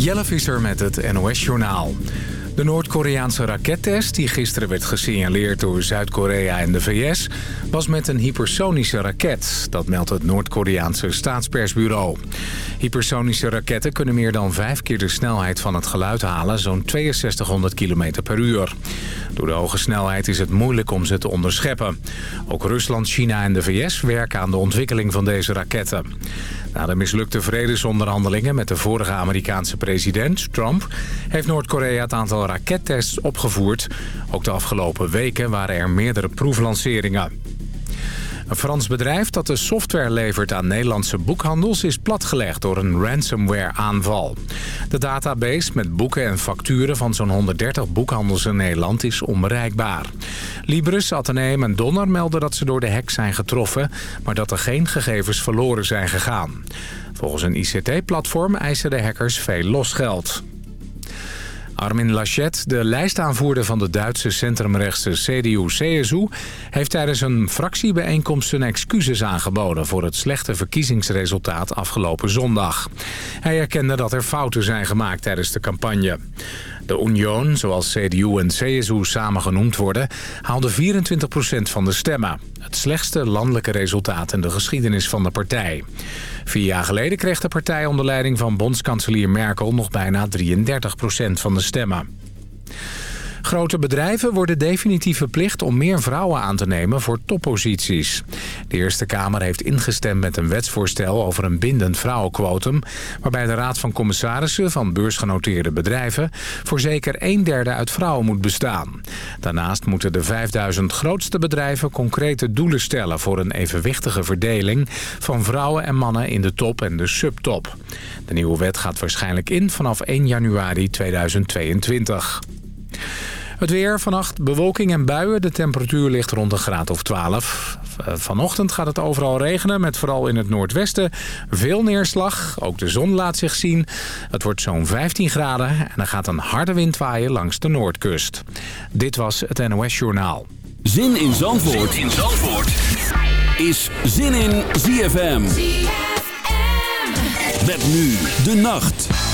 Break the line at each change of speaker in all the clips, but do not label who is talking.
Jelle Visser met het NOS-journaal. De Noord-Koreaanse rakettest, die gisteren werd gesignaleerd door Zuid-Korea en de VS... was met een hypersonische raket. Dat meldt het Noord-Koreaanse staatspersbureau. Hypersonische raketten kunnen meer dan vijf keer de snelheid van het geluid halen... zo'n 6200 km per uur. Door de hoge snelheid is het moeilijk om ze te onderscheppen. Ook Rusland, China en de VS werken aan de ontwikkeling van deze raketten. Na de mislukte vredesonderhandelingen met de vorige Amerikaanse president, Trump... heeft Noord-Korea het aantal rakettests opgevoerd. Ook de afgelopen weken waren er meerdere proeflanceringen. Een Frans bedrijf dat de software levert aan Nederlandse boekhandels... is platgelegd door een ransomware-aanval. De database met boeken en facturen van zo'n 130 boekhandels in Nederland is onbereikbaar. Libris, Atheneum en Donner melden dat ze door de hack zijn getroffen... maar dat er geen gegevens verloren zijn gegaan. Volgens een ICT-platform eisen de hackers veel losgeld. Armin Laschet, de lijstaanvoerder van de Duitse centrumrechtse CDU-CSU... heeft tijdens een fractiebijeenkomst zijn excuses aangeboden... voor het slechte verkiezingsresultaat afgelopen zondag. Hij erkende dat er fouten zijn gemaakt tijdens de campagne. De Union, zoals CDU en CSU samen genoemd worden, haalde 24% van de stemmen. Het slechtste landelijke resultaat in de geschiedenis van de partij. Vier jaar geleden kreeg de partij onder leiding van bondskanselier Merkel nog bijna 33% van de stemmen. Grote bedrijven worden definitief verplicht om meer vrouwen aan te nemen voor topposities. De Eerste Kamer heeft ingestemd met een wetsvoorstel over een bindend vrouwenquotum... waarbij de Raad van Commissarissen van beursgenoteerde bedrijven... voor zeker een derde uit vrouwen moet bestaan. Daarnaast moeten de 5000 grootste bedrijven concrete doelen stellen... voor een evenwichtige verdeling van vrouwen en mannen in de top en de subtop. De nieuwe wet gaat waarschijnlijk in vanaf 1 januari 2022. Het weer, vannacht bewolking en buien. De temperatuur ligt rond een graad of 12. Eh, vanochtend gaat het overal regenen, met vooral in het noordwesten veel neerslag. Ook de zon laat zich zien. Het wordt zo'n 15 graden en er gaat een harde wind waaien langs de noordkust. Dit was het NOS Journaal.
Zin in Zandvoort, zin in Zandvoort. is Zin in ZFM. ZFM. Met nu de nacht.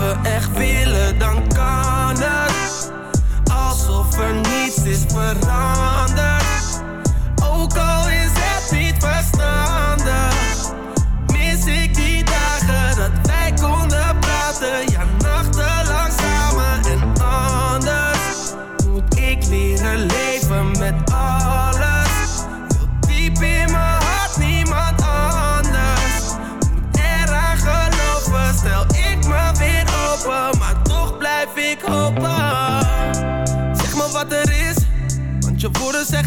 We echt willen,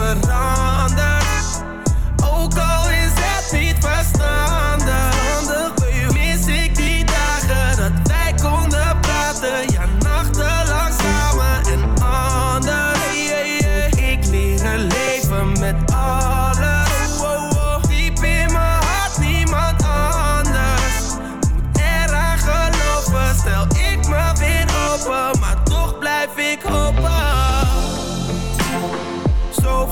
verraad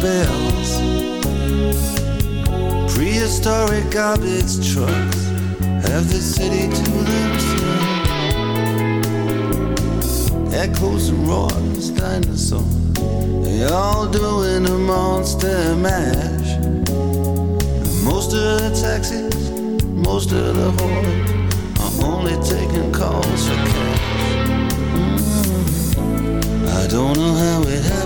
bells. Prehistoric garbage trucks have the city to themselves. Echoes and roars, dinosaurs, they all doing a monster mash. Most of the taxis, most of the whores are only taking calls for cash. Mm. I don't know how it happened.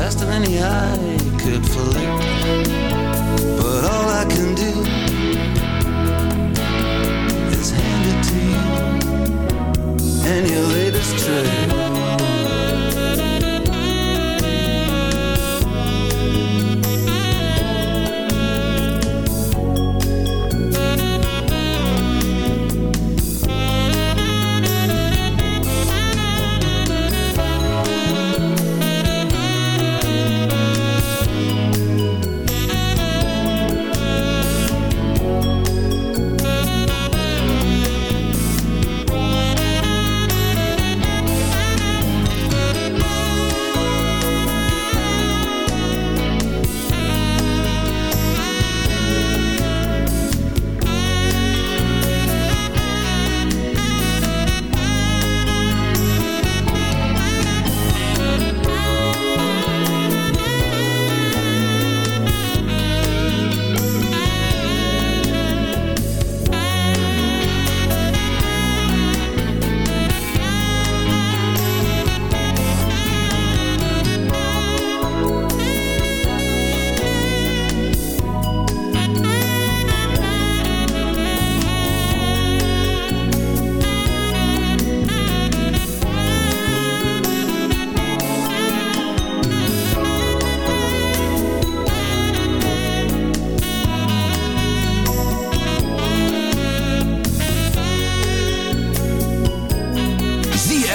Faster than the eye could flick.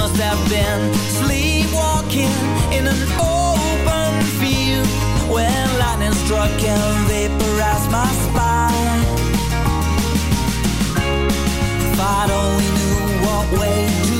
must have been sleepwalking in an open field when lightning struck and vaporized my spine. If I'd only knew what way to